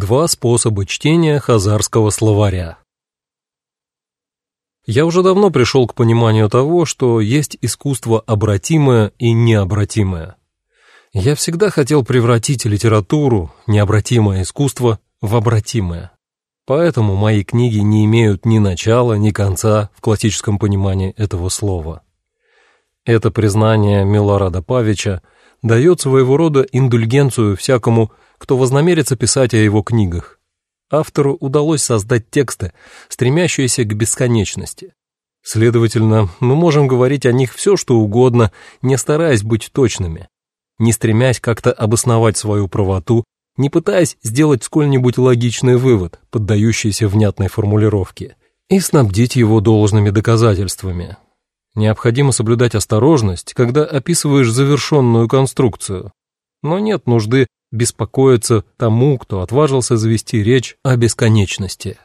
Два способа чтения хазарского словаря. Я уже давно пришел к пониманию того, что есть искусство обратимое и необратимое. Я всегда хотел превратить литературу, необратимое искусство, в обратимое. Поэтому мои книги не имеют ни начала, ни конца в классическом понимании этого слова. Это признание Милорада Павича дает своего рода индульгенцию всякому кто вознамерится писать о его книгах. Автору удалось создать тексты, стремящиеся к бесконечности. Следовательно, мы можем говорить о них все, что угодно, не стараясь быть точными, не стремясь как-то обосновать свою правоту, не пытаясь сделать сколь-нибудь логичный вывод, поддающийся внятной формулировке, и снабдить его должными доказательствами. Необходимо соблюдать осторожность, когда описываешь завершенную конструкцию, но нет нужды беспокоиться тому, кто отважился завести речь о бесконечности.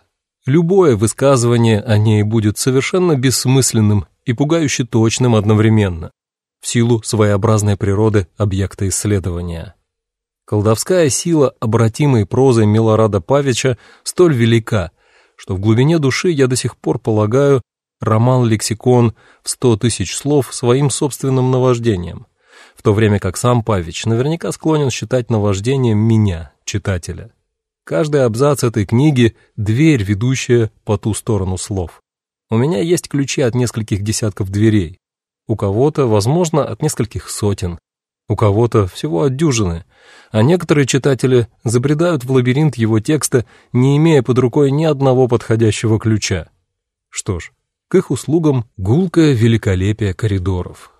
Любое высказывание о ней будет совершенно бессмысленным и пугающе точным одновременно, в силу своеобразной природы объекта исследования. Колдовская сила обратимой прозы Милорада Павича столь велика, что в глубине души я до сих пор полагаю роман-лексикон в сто тысяч слов своим собственным наваждением – в то время как сам Павич наверняка склонен считать наваждением меня, читателя. Каждый абзац этой книги — дверь, ведущая по ту сторону слов. У меня есть ключи от нескольких десятков дверей. У кого-то, возможно, от нескольких сотен. У кого-то всего от дюжины. А некоторые читатели забредают в лабиринт его текста, не имея под рукой ни одного подходящего ключа. Что ж, к их услугам гулкое великолепие коридоров.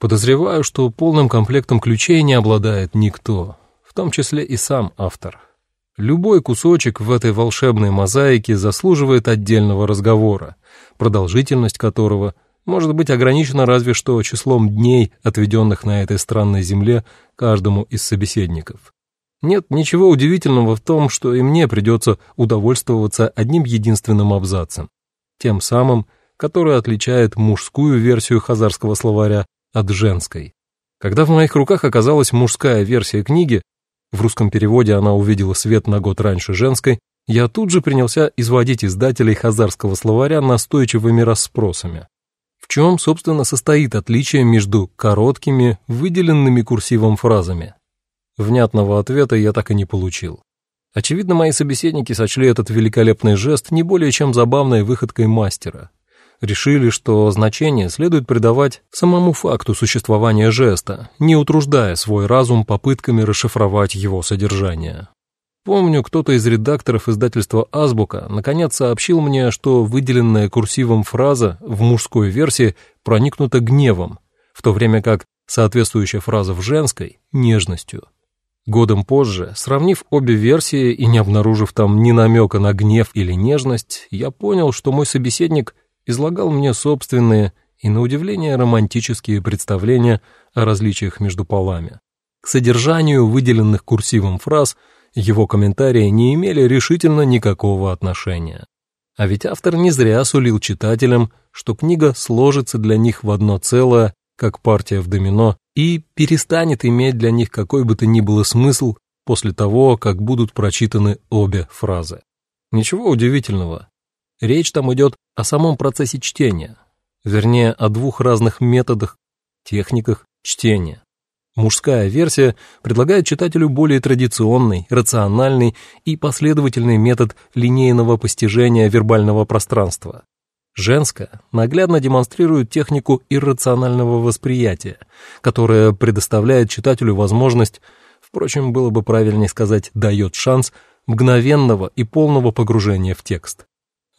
Подозреваю, что полным комплектом ключей не обладает никто, в том числе и сам автор. Любой кусочек в этой волшебной мозаике заслуживает отдельного разговора, продолжительность которого может быть ограничена разве что числом дней, отведенных на этой странной земле каждому из собеседников. Нет ничего удивительного в том, что и мне придется удовольствоваться одним единственным абзацем, тем самым, который отличает мужскую версию хазарского словаря от женской. Когда в моих руках оказалась мужская версия книги, в русском переводе она увидела свет на год раньше женской, я тут же принялся изводить издателей хазарского словаря настойчивыми расспросами. В чем, собственно, состоит отличие между короткими, выделенными курсивом фразами? Внятного ответа я так и не получил. Очевидно, мои собеседники сочли этот великолепный жест не более чем забавной выходкой мастера решили, что значение следует придавать самому факту существования жеста, не утруждая свой разум попытками расшифровать его содержание. Помню, кто-то из редакторов издательства «Азбука» наконец сообщил мне, что выделенная курсивом фраза в мужской версии проникнута гневом, в то время как соответствующая фраза в женской — нежностью. Годом позже, сравнив обе версии и не обнаружив там ни намека на гнев или нежность, я понял, что мой собеседник излагал мне собственные и, на удивление, романтические представления о различиях между полами. К содержанию выделенных курсивом фраз его комментарии не имели решительно никакого отношения. А ведь автор не зря сулил читателям, что книга сложится для них в одно целое, как партия в домино, и перестанет иметь для них какой бы то ни было смысл после того, как будут прочитаны обе фразы. Ничего удивительного, Речь там идет о самом процессе чтения, вернее, о двух разных методах, техниках чтения. Мужская версия предлагает читателю более традиционный, рациональный и последовательный метод линейного постижения вербального пространства. Женская наглядно демонстрирует технику иррационального восприятия, которая предоставляет читателю возможность, впрочем, было бы правильнее сказать, дает шанс мгновенного и полного погружения в текст.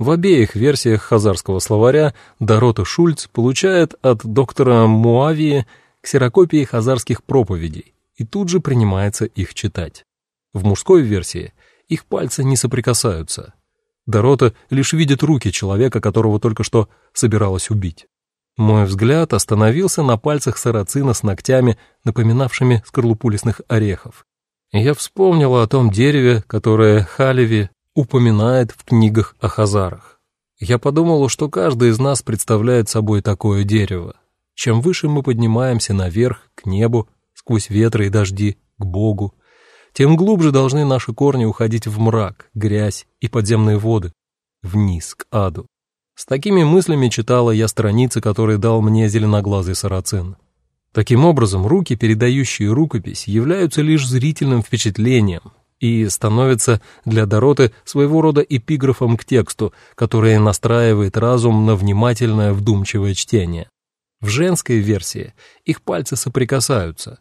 В обеих версиях хазарского словаря Дорота Шульц получает от доктора Муавии ксерокопии хазарских проповедей и тут же принимается их читать. В мужской версии их пальцы не соприкасаются. Дорота лишь видит руки человека, которого только что собиралась убить. Мой взгляд остановился на пальцах сарацина с ногтями, напоминавшими скорлупу лесных орехов. Я вспомнила о том дереве, которое Халеви упоминает в книгах о хазарах. Я подумал, что каждый из нас представляет собой такое дерево. Чем выше мы поднимаемся наверх, к небу, сквозь ветры и дожди, к Богу, тем глубже должны наши корни уходить в мрак, грязь и подземные воды, вниз, к аду. С такими мыслями читала я страницы, которые дал мне зеленоглазый сарацин. Таким образом, руки, передающие рукопись, являются лишь зрительным впечатлением и становятся для Дороты своего рода эпиграфом к тексту, который настраивает разум на внимательное вдумчивое чтение. В женской версии их пальцы соприкасаются.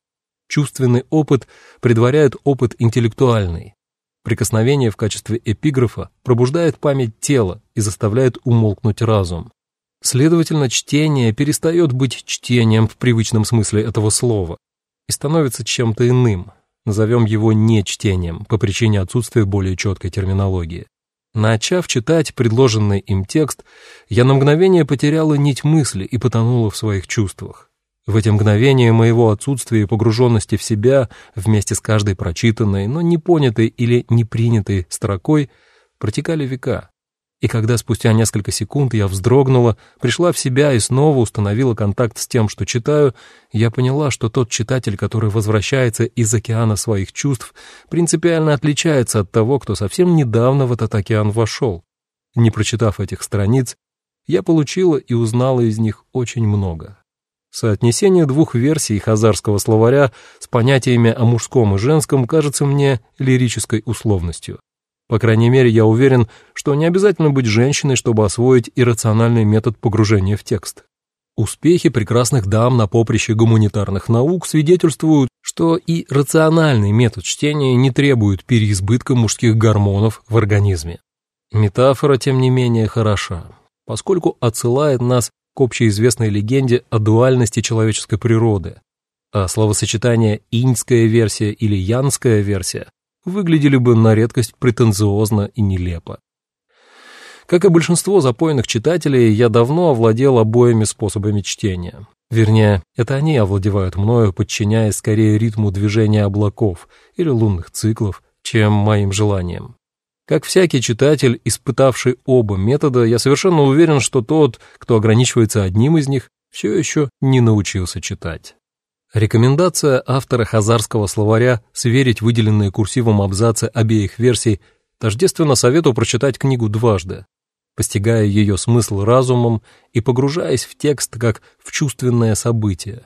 Чувственный опыт предваряет опыт интеллектуальный. Прикосновение в качестве эпиграфа пробуждает память тела и заставляет умолкнуть разум. Следовательно, чтение перестает быть чтением в привычном смысле этого слова и становится чем-то иным. Назовем его не чтением по причине отсутствия более четкой терминологии. Начав читать предложенный им текст, я на мгновение потеряла нить мысли и потонула в своих чувствах. В эти мгновения моего отсутствия и погруженности в себя вместе с каждой прочитанной, но не понятой или не принятой строкой протекали века. И когда спустя несколько секунд я вздрогнула, пришла в себя и снова установила контакт с тем, что читаю, я поняла, что тот читатель, который возвращается из океана своих чувств, принципиально отличается от того, кто совсем недавно в этот океан вошел. Не прочитав этих страниц, я получила и узнала из них очень много. Соотнесение двух версий хазарского словаря с понятиями о мужском и женском кажется мне лирической условностью. По крайней мере, я уверен, что не обязательно быть женщиной, чтобы освоить иррациональный метод погружения в текст. Успехи прекрасных дам на поприще гуманитарных наук свидетельствуют, что и рациональный метод чтения не требует переизбытка мужских гормонов в организме. Метафора, тем не менее, хороша, поскольку отсылает нас к общеизвестной легенде о дуальности человеческой природы, а словосочетание «иньская версия» или «янская версия» выглядели бы на редкость претенциозно и нелепо. Как и большинство запойных читателей, я давно овладел обоими способами чтения. Вернее, это они овладевают мною, подчиняясь скорее ритму движения облаков или лунных циклов, чем моим желаниям. Как всякий читатель, испытавший оба метода, я совершенно уверен, что тот, кто ограничивается одним из них, все еще не научился читать. Рекомендация автора хазарского словаря сверить выделенные курсивом абзацы обеих версий тождественно совету прочитать книгу дважды, постигая ее смысл разумом и погружаясь в текст как в чувственное событие.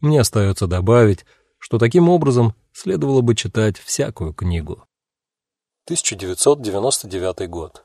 Мне остается добавить, что таким образом следовало бы читать всякую книгу. 1999 год.